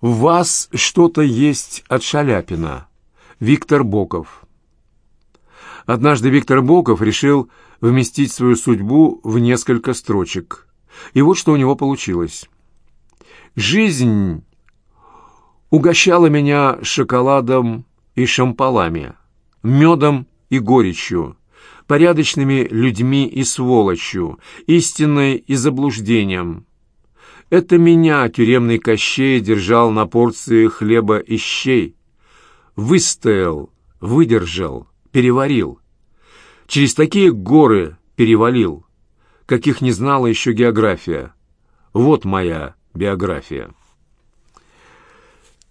В вас что-то есть от Шаляпина. Виктор Боков. Однажды Виктор Боков решил вместить свою судьбу в несколько строчек. И вот что у него получилось. «Жизнь угощала меня шоколадом и шампалами, медом и горечью, порядочными людьми и сволочью, истиной и заблуждением. Это меня тюремный Кощей держал на порции хлеба и щей. Выстоял, выдержал, переварил. Через такие горы перевалил, каких не знала еще география. Вот моя биография.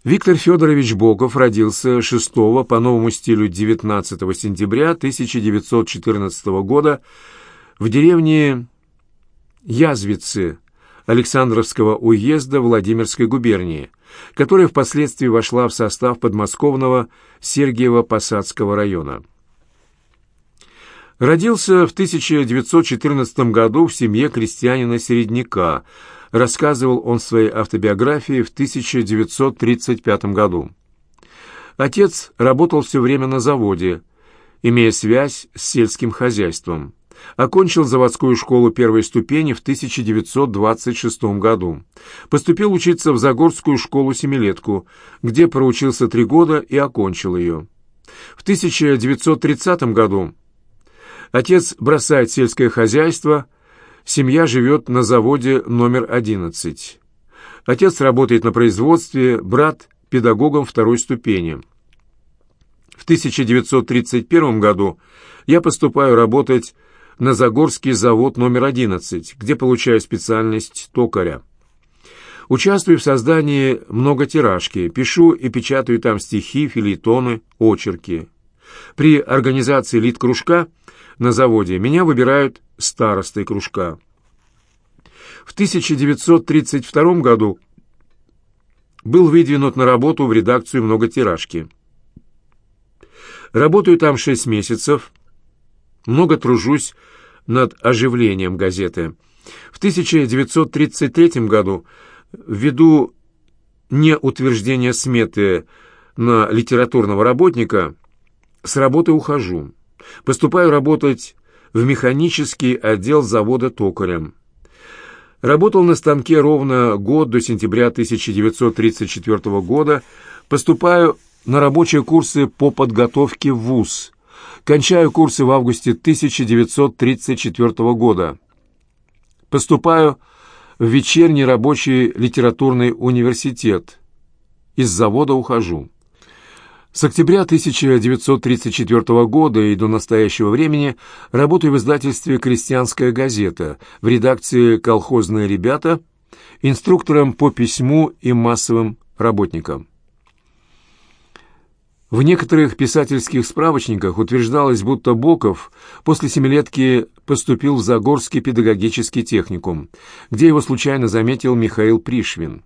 Виктор Федорович Боков родился 6 по новому стилю 19 сентября 1914 года в деревне Язвицы Александровского уезда Владимирской губернии, которая впоследствии вошла в состав подмосковного Сергиево-Посадского района. Родился в 1914 году в семье крестьянина-середняка, рассказывал он в своей автобиографии в 1935 году. Отец работал все время на заводе, имея связь с сельским хозяйством. Окончил заводскую школу первой ступени в 1926 году. Поступил учиться в Загорскую школу-семилетку, где проучился три года и окончил ее. В 1930 году отец бросает сельское хозяйство, семья живет на заводе номер 11. Отец работает на производстве, брат – педагогом второй ступени. В 1931 году я поступаю работать на Загорский завод номер 11, где получаю специальность токаря. Участвую в создании многотиражки, пишу и печатаю там стихи, филитоны, очерки. При организации лид-кружка на заводе меня выбирают старостой кружка. В 1932 году был выдвинут на работу в редакцию многотиражки. Работаю там шесть месяцев, много тружусь над оживлением газеты. В 1933 году, ввиду неутверждения сметы на литературного работника, с работы ухожу. Поступаю работать в механический отдел завода токарем. Работал на станке ровно год до сентября 1934 года. Поступаю на рабочие курсы по подготовке в ВУЗ. Кончаю курсы в августе 1934 года. Поступаю в вечерний рабочий литературный университет. Из завода ухожу. С октября 1934 года и до настоящего времени работаю в издательстве «Крестьянская газета» в редакции «Колхозные ребята», инструктором по письму и массовым работникам. В некоторых писательских справочниках утверждалось, будто Боков после семилетки поступил в Загорский педагогический техникум, где его случайно заметил Михаил Пришвин.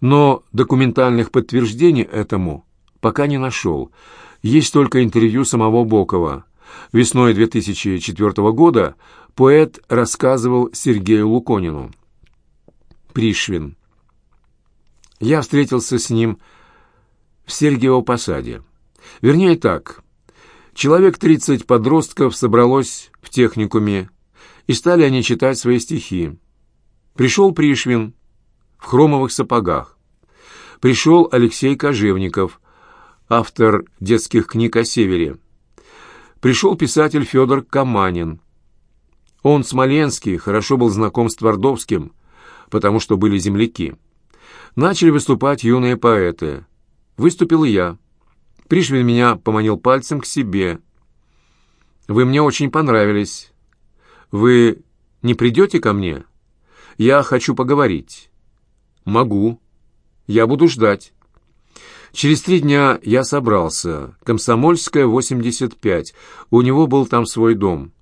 Но документальных подтверждений этому пока не нашел. Есть только интервью самого Бокова. Весной 2004 года поэт рассказывал Сергею Луконину. Пришвин. Я встретился с ним в Сергиево Посаде. Вернее так, человек 30 подростков собралось в техникуме, и стали они читать свои стихи. Пришел Пришвин в хромовых сапогах. Пришел Алексей Кожевников, автор детских книг о Севере. Пришел писатель Федор Каманин. Он, Смоленский, хорошо был знаком с Твардовским, потому что были земляки. Начали выступать юные поэты – Выступил я. Пришвин меня поманил пальцем к себе. «Вы мне очень понравились. Вы не придете ко мне? Я хочу поговорить». «Могу. Я буду ждать». Через три дня я собрался. Комсомольская, 85. У него был там свой дом.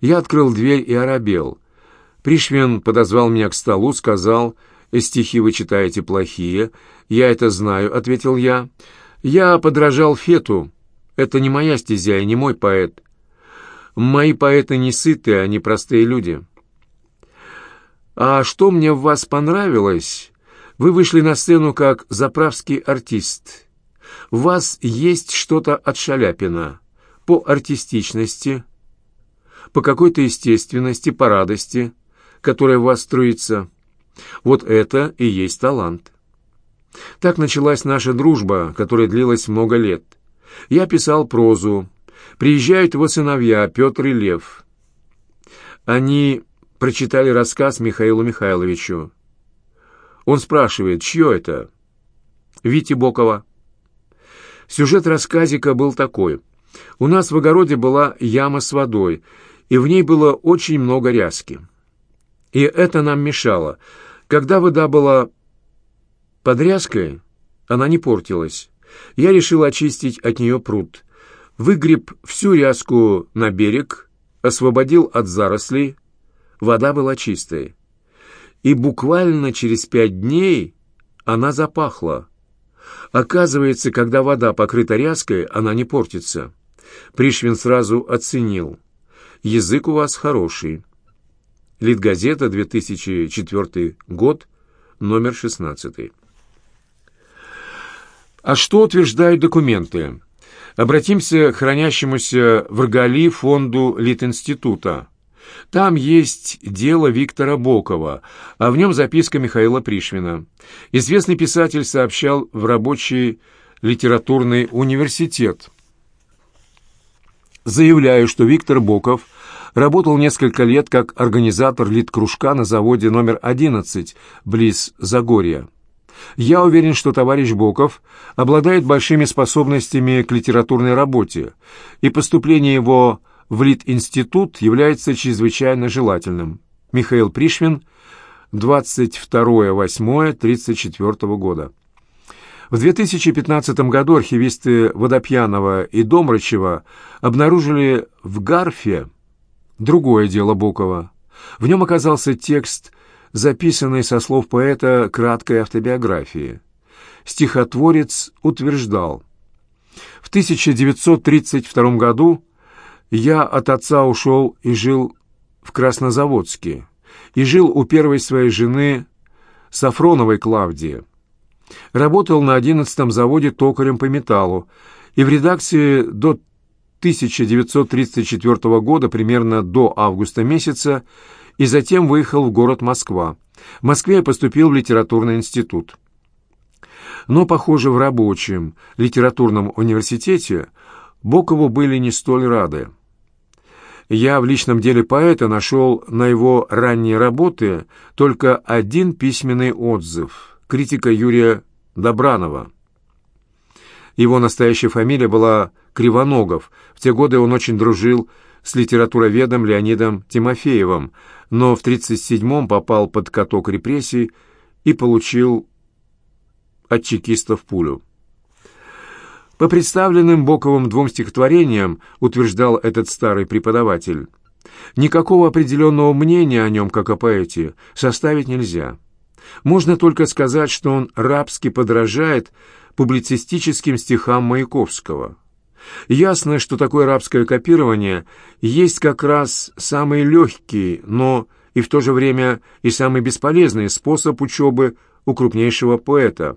Я открыл дверь и оробел. Пришвин подозвал меня к столу, сказал «Стихи вы читаете плохие». «Я это знаю», — ответил я. «Я подражал Фету. Это не моя стезя и не мой поэт. Мои поэты не сытые, они простые люди». «А что мне в вас понравилось? Вы вышли на сцену как заправский артист. В вас есть что-то от Шаляпина по артистичности, по какой-то естественности, по радости, которая в вас струится. Вот это и есть талант. Так началась наша дружба, которая длилась много лет. Я писал прозу. Приезжают его сыновья, Петр и Лев. Они прочитали рассказ Михаилу Михайловичу. Он спрашивает, чье это? Вити Бокова. Сюжет рассказика был такой. У нас в огороде была яма с водой, и в ней было очень много ряски. И это нам мешало. Когда вода была под ряской, она не портилась. Я решил очистить от нее пруд. Выгреб всю ряску на берег, освободил от зарослей. Вода была чистой. И буквально через пять дней она запахла. Оказывается, когда вода покрыта ряской, она не портится. Пришвин сразу оценил. Язык у вас хороший. Литгазета, 2004 год, номер 16. А что утверждают документы? Обратимся к хранящемуся в Ргали фонду Литинститута. Там есть дело Виктора Бокова, а в нем записка Михаила Пришвина. Известный писатель сообщал в рабочий литературный университет. Заявляю, что Виктор Боков работал несколько лет как организатор литкружка на заводе номер 11 близ Загорья. Я уверен, что товарищ Боков обладает большими способностями к литературной работе, и поступление его в Лит-институт является чрезвычайно желательным. Михаил Пришвин, 22.08.34 года. В 2015 году архивисты Водопьянова и Домрачева обнаружили в Гарфе другое дело Бокова. В нем оказался текст, записанный со слов поэта краткой автобиографии. Стихотворец утверждал, «В 1932 году я от отца ушел и жил в Краснозаводске, и жил у первой своей жены Сафроновой Клавдии. Работал на одиннадцатом заводе токарем по металлу, и в редакции до 1934 года, примерно до августа месяца, и затем выехал в город Москва. В Москве я поступил в литературный институт. Но, похоже, в рабочем литературном университете Бокову были не столь рады. Я в личном деле поэта нашел на его ранние работы только один письменный отзыв – критика Юрия Добранова. Его настоящая фамилия была Кривоногов. Те годы он очень дружил с литературоведом Леонидом Тимофеевым, но в 1937-м попал под каток репрессий и получил от чекистов пулю. По представленным Боковым двум стихотворениям, утверждал этот старый преподаватель, никакого определенного мнения о нем, как о поэте, составить нельзя. Можно только сказать, что он рабски подражает публицистическим стихам Маяковского. Ясно, что такое рабское копирование есть как раз самый легкий, но и в то же время и самый бесполезный способ учебы у крупнейшего поэта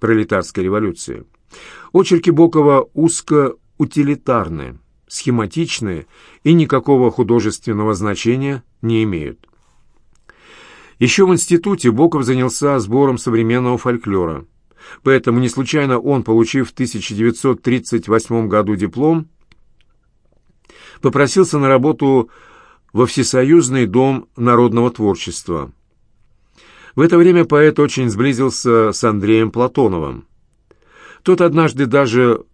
пролетарской революции. Очерки Бокова узко-утилитарны, схематичны и никакого художественного значения не имеют. Еще в институте Боков занялся сбором современного фольклора – Поэтому не случайно он, получив в 1938 году диплом, попросился на работу во Всесоюзный дом народного творчества. В это время поэт очень сблизился с Андреем Платоновым. Тот однажды даже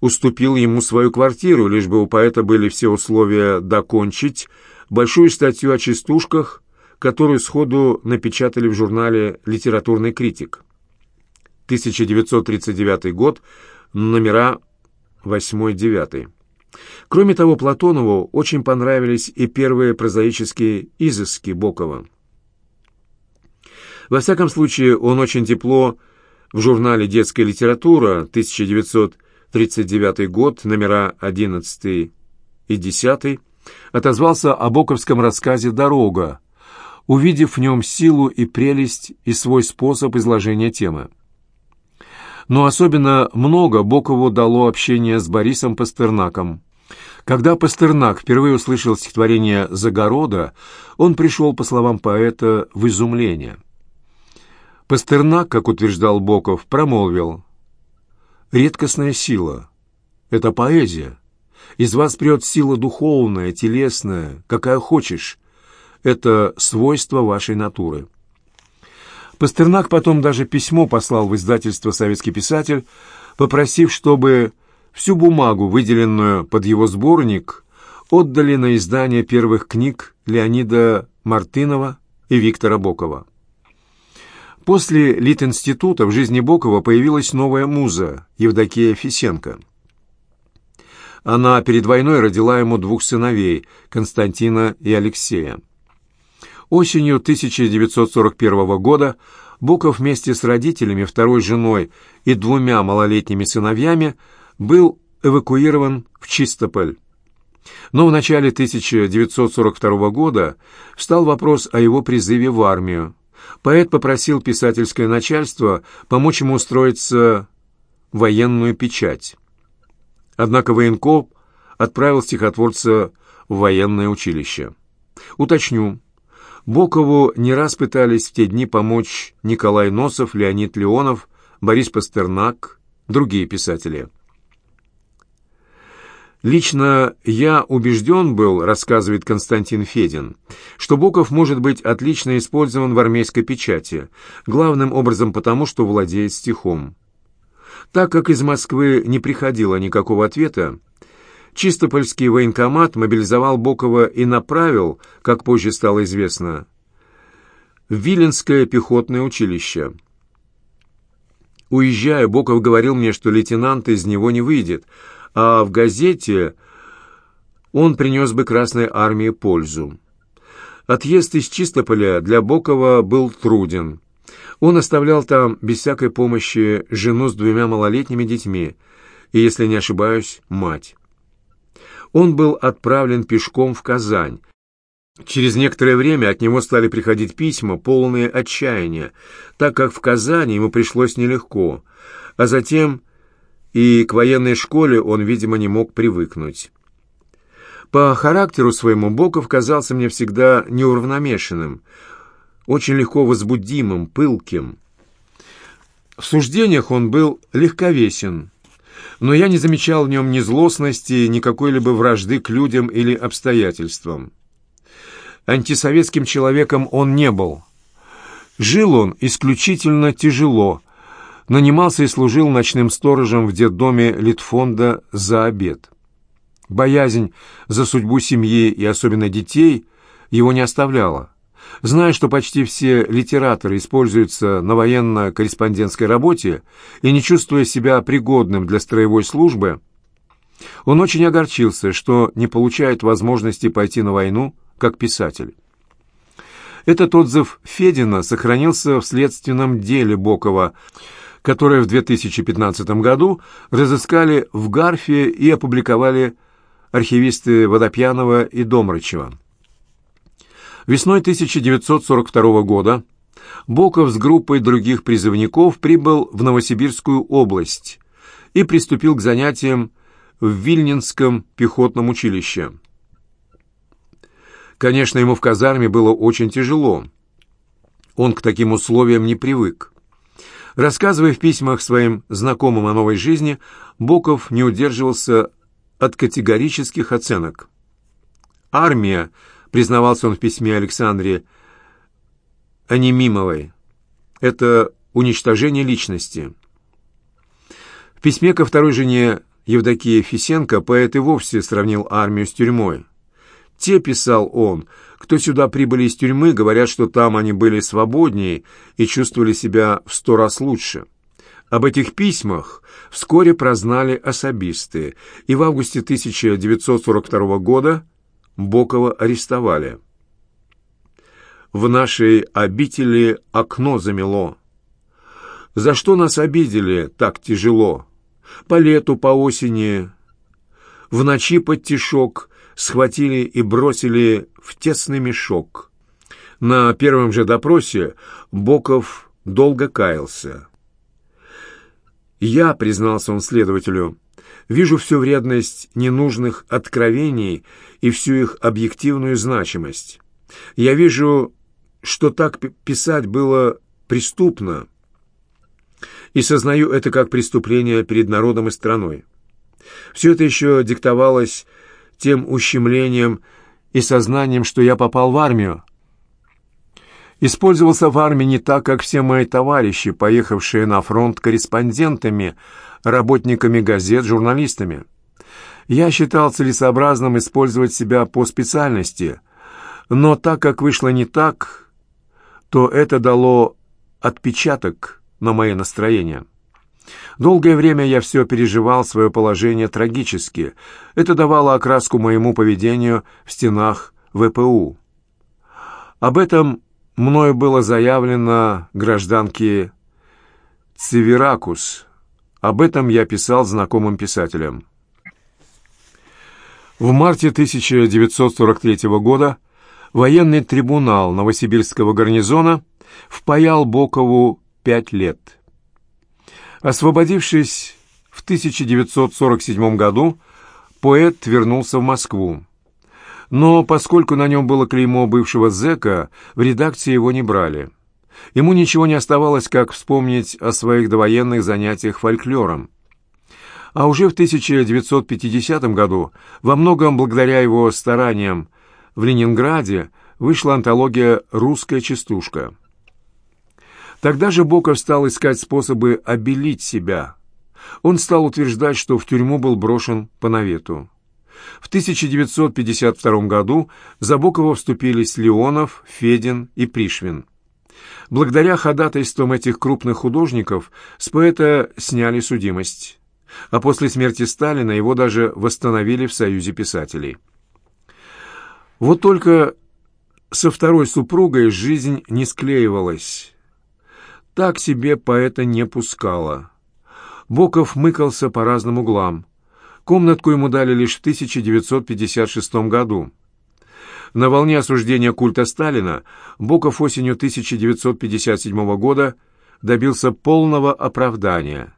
уступил ему свою квартиру, лишь бы у поэта были все условия докончить большую статью о частушках, которую сходу напечатали в журнале «Литературный критик». 1939 год, номера 8-9. Кроме того, Платонову очень понравились и первые прозаические изыски Бокова. Во всяком случае, он очень тепло в журнале «Детская литература» 1939 год, номера 11 и 10, отозвался о боковском рассказе «Дорога», увидев в нем силу и прелесть и свой способ изложения темы. Но особенно много Бокову дало общение с Борисом Пастернаком. Когда Пастернак впервые услышал стихотворение «Загорода», он пришел, по словам поэта, в изумление. Пастернак, как утверждал Боков, промолвил «Редкостная сила — это поэзия. Из вас прет сила духовная, телесная, какая хочешь. Это свойство вашей натуры». Пастернак потом даже письмо послал в издательство «Советский писатель», попросив, чтобы Всю бумагу, выделенную под его сборник, отдали на издание первых книг Леонида Мартынова и Виктора Бокова. После Литинститута в жизни Бокова появилась новая муза Евдокия Фисенко. Она перед войной родила ему двух сыновей, Константина и Алексея. Осенью 1941 года Боков вместе с родителями, второй женой и двумя малолетними сыновьями был эвакуирован в Чистополь. Но в начале 1942 года встал вопрос о его призыве в армию. Поэт попросил писательское начальство помочь ему устроиться в военную печать. Однако военкоп отправил стихотворца в военное училище. Уточню, Бокову не раз пытались в те дни помочь Николай Носов, Леонид Леонов, Борис Пастернак, другие писатели. Лично я убежден был, рассказывает Константин Федин, что Боков может быть отлично использован в армейской печати, главным образом потому, что владеет стихом. Так как из Москвы не приходило никакого ответа, Чистопольский военкомат мобилизовал Бокова и направил, как позже стало известно, в Виленское пехотное училище. Уезжая, Боков говорил мне, что лейтенант из него не выйдет – а в газете он принес бы Красной Армии пользу. Отъезд из Чистополя для Бокова был труден. Он оставлял там без всякой помощи жену с двумя малолетними детьми и, если не ошибаюсь, мать. Он был отправлен пешком в Казань. Через некоторое время от него стали приходить письма, полные отчаяния, так как в Казани ему пришлось нелегко, а затем и к военной школе он, видимо, не мог привыкнуть. По характеру своему Боков казался мне всегда неуравномешанным, очень легко возбудимым, пылким. В суждениях он был легковесен, но я не замечал в нем ни злостности, ни какой-либо вражды к людям или обстоятельствам. Антисоветским человеком он не был. Жил он исключительно тяжело, нанимался и служил ночным сторожем в детдоме Литфонда за обед. Боязнь за судьбу семьи и особенно детей его не оставляла. Зная, что почти все литераторы используются на военно-корреспондентской работе и не чувствуя себя пригодным для строевой службы, он очень огорчился, что не получает возможности пойти на войну как писатель. Этот отзыв Федина сохранился в следственном деле Бокова – которое в 2015 году разыскали в Гарфе и опубликовали архивисты Водопьянова и Домрачева. Весной 1942 года Боков с группой других призывников прибыл в Новосибирскую область и приступил к занятиям в Вильнинском пехотном училище. Конечно, ему в казарме было очень тяжело. Он к таким условиям не привык. Рассказывая в письмах своим знакомым о новой жизни, Боков не удерживался от категорических оценок. «Армия», — признавался он в письме Александре Анимимовой, — «это уничтожение личности». В письме ко второй жене Евдокии Фисенко поэт и вовсе сравнил армию с тюрьмой. «Те, — писал он, — кто сюда прибыли из тюрьмы, говорят, что там они были свободнее и чувствовали себя в сто раз лучше. Об этих письмах вскоре прознали особисты, и в августе 1942 года Бокова арестовали. В нашей обители окно замело. За что нас обидели так тяжело? По лету, по осени, в ночи под тишок — схватили и бросили в тесный мешок. На первом же допросе Боков долго каялся. «Я», — признался он следователю, — «вижу всю вредность ненужных откровений и всю их объективную значимость. Я вижу, что так писать было преступно, и сознаю это как преступление перед народом и страной. Все это еще диктовалось тем ущемлением и сознанием, что я попал в армию. Использовался в армии не так, как все мои товарищи, поехавшие на фронт корреспондентами, работниками газет, журналистами. Я считал целесообразным использовать себя по специальности, но так как вышло не так, то это дало отпечаток на мое настроение. Долгое время я все переживал свое положение трагически. Это давало окраску моему поведению в стенах ВПУ. Об этом мною было заявлено гражданке Цивиракус. Об этом я писал знакомым писателям. В марте 1943 года военный трибунал Новосибирского гарнизона впаял Бокову пять лет. Освободившись в 1947 году, поэт вернулся в Москву. Но поскольку на нем было клеймо бывшего зэка, в редакции его не брали. Ему ничего не оставалось, как вспомнить о своих довоенных занятиях фольклором. А уже в 1950 году, во многом благодаря его стараниям, в Ленинграде вышла антология «Русская частушка». Тогда же Боков стал искать способы обелить себя. Он стал утверждать, что в тюрьму был брошен по навету. В 1952 году за Бокова вступились Леонов, Федин и Пришвин. Благодаря ходатайствам этих крупных художников с поэта сняли судимость, а после смерти Сталина его даже восстановили в Союзе писателей. Вот только со второй супругой жизнь не склеивалась так себе поэта не пускала. Боков мыкался по разным углам. Комнатку ему дали лишь в 1956 году. На волне осуждения культа Сталина Боков осенью 1957 года добился полного оправдания.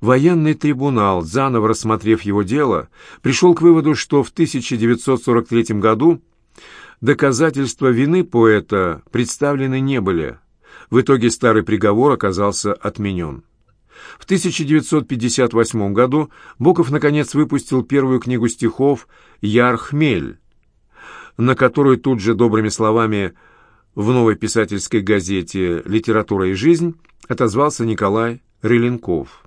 Военный трибунал, заново рассмотрев его дело, пришел к выводу, что в 1943 году доказательства вины поэта представлены не были – в итоге старый приговор оказался отменен. В 1958 году Боков наконец выпустил первую книгу стихов «Яр Хмель», на которую тут же добрыми словами в новой писательской газете «Литература и жизнь» отозвался Николай Рыленков.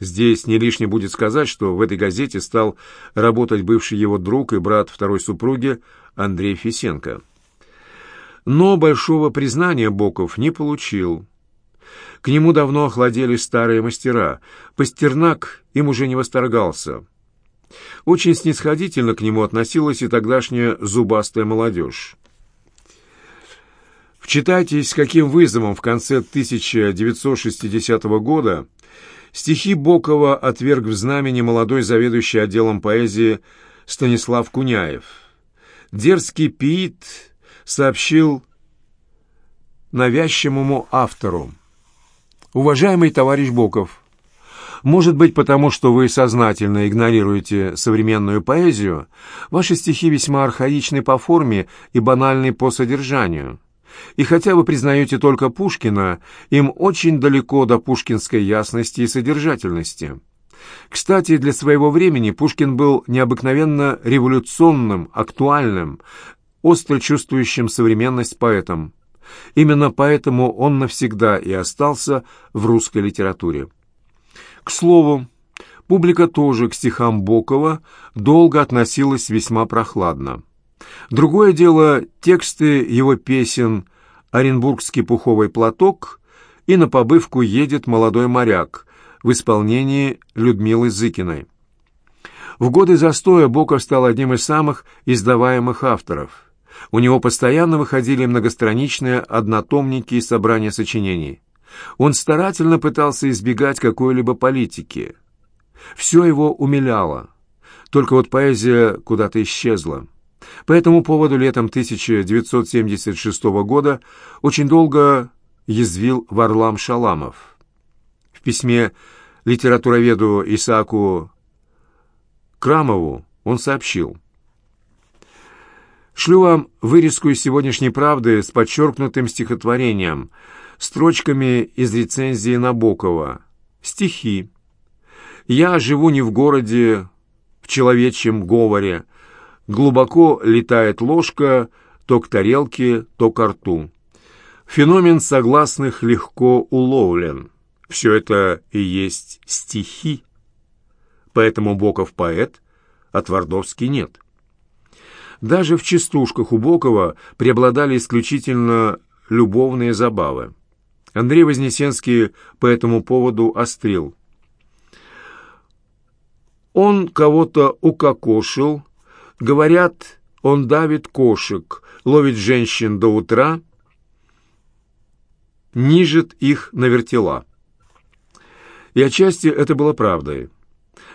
Здесь не лишне будет сказать, что в этой газете стал работать бывший его друг и брат второй супруги Андрей Фисенко но большого признания Боков не получил. К нему давно охладели старые мастера. Пастернак им уже не восторгался. Очень снисходительно к нему относилась и тогдашняя зубастая молодежь. Вчитайтесь, с каким вызовом в конце 1960 года стихи Бокова отверг в знамени молодой заведующий отделом поэзии Станислав Куняев. Дерзкий пиит сообщил навязчивому автору. «Уважаемый товарищ Боков, может быть, потому что вы сознательно игнорируете современную поэзию, ваши стихи весьма архаичны по форме и банальны по содержанию. И хотя вы признаете только Пушкина, им очень далеко до пушкинской ясности и содержательности». Кстати, для своего времени Пушкин был необыкновенно революционным, актуальным, остро чувствующим современность поэтом. Именно поэтому он навсегда и остался в русской литературе. К слову, публика тоже к стихам Бокова долго относилась весьма прохладно. Другое дело тексты его песен «Оренбургский пуховый платок» и «На побывку едет молодой моряк» в исполнении Людмилы Зыкиной. В годы застоя Боков стал одним из самых издаваемых авторов – у него постоянно выходили многостраничные однотомники и собрания сочинений. Он старательно пытался избегать какой-либо политики. Все его умиляло. Только вот поэзия куда-то исчезла. По этому поводу летом 1976 года очень долго язвил Варлам Шаламов. В письме литературоведу Исааку Крамову он сообщил. «Шлю вам вырезку из сегодняшней правды с подчеркнутым стихотворением, строчками из рецензии Набокова. Стихи. Я живу не в городе, в человечьем говоре. Глубоко летает ложка то к тарелке, то к рту. Феномен согласных легко уловлен. Все это и есть стихи. Поэтому Боков поэт, а Твардовский нет. Даже в частушках у Бокова преобладали исключительно любовные забавы. Андрей Вознесенский по этому поводу острил. Он кого-то укокошил, говорят, он давит кошек, ловит женщин до утра, нижет их на вертела. И отчасти это было правдой.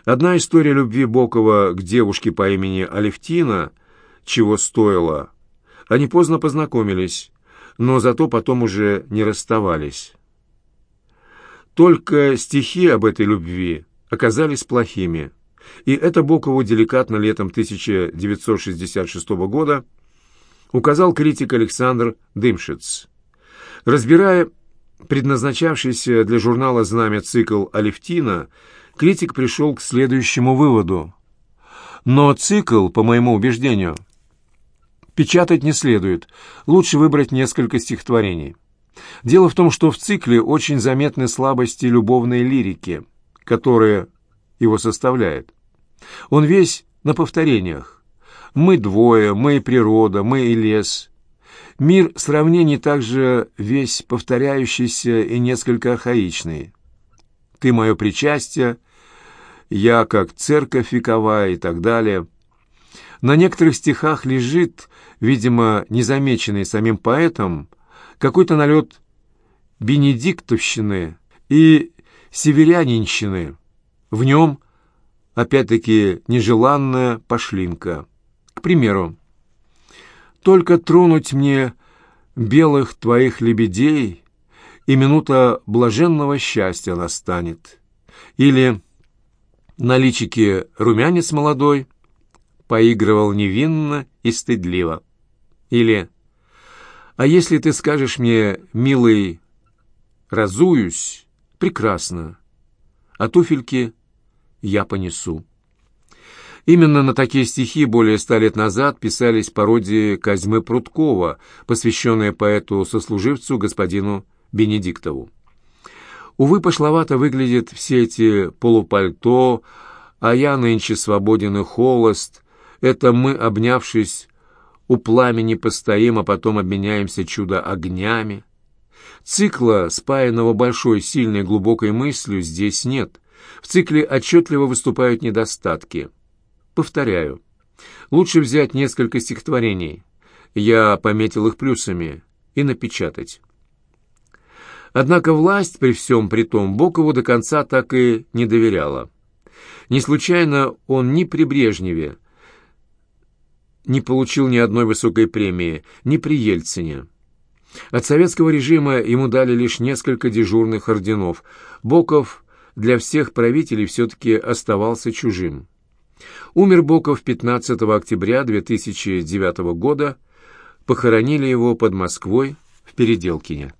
Одна история любви Бокова к девушке по имени Алевтина чего стоила. Они поздно познакомились, но зато потом уже не расставались. Только стихи об этой любви оказались плохими, и это Бокову деликатно летом 1966 года указал критик Александр Дымшиц. Разбирая предназначавшийся для журнала «Знамя» цикл Алевтина, критик пришел к следующему выводу. Но цикл, по моему убеждению, печатать не следует, лучше выбрать несколько стихотворений. Дело в том, что в цикле очень заметны слабости любовной лирики, которая его составляет. Он весь на повторениях. «Мы двое», «Мы и природа», «Мы и лес». Мир сравнений также весь повторяющийся и несколько архаичный. «Ты мое причастие», «Я как церковь вековая» и так далее. На некоторых стихах лежит, видимо, незамеченный самим поэтом, какой-то налет бенедиктовщины и северянинщины. В нем, опять-таки, нежеланная пошлинка. К примеру, «Только тронуть мне белых твоих лебедей, и минута блаженного счастья настанет». Или «На личике румянец молодой, поигрывал невинно и стыдливо». Или «А если ты скажешь мне, милый, разуюсь, прекрасно, а туфельки я понесу». Именно на такие стихи более ста лет назад писались пародии Козьмы Прудкова, посвященные поэту-сослуживцу господину Бенедиктову. Увы, пошловато выглядят все эти полупальто, а я нынче свободен и холост. Это мы, обнявшись, у пламени постоим, а потом обменяемся чудо-огнями. Цикла, спаянного большой, сильной, глубокой мыслью, здесь нет. В цикле отчетливо выступают недостатки. Повторяю, лучше взять несколько стихотворений, я пометил их плюсами, и напечатать. Однако власть при всем при том Бокову до конца так и не доверяла. Не случайно он ни при Брежневе, не получил ни одной высокой премии, ни при Ельцине. От советского режима ему дали лишь несколько дежурных орденов. Боков для всех правителей все-таки оставался чужим. Умер Боков 15 октября 2009 года, похоронили его под Москвой в Переделкине.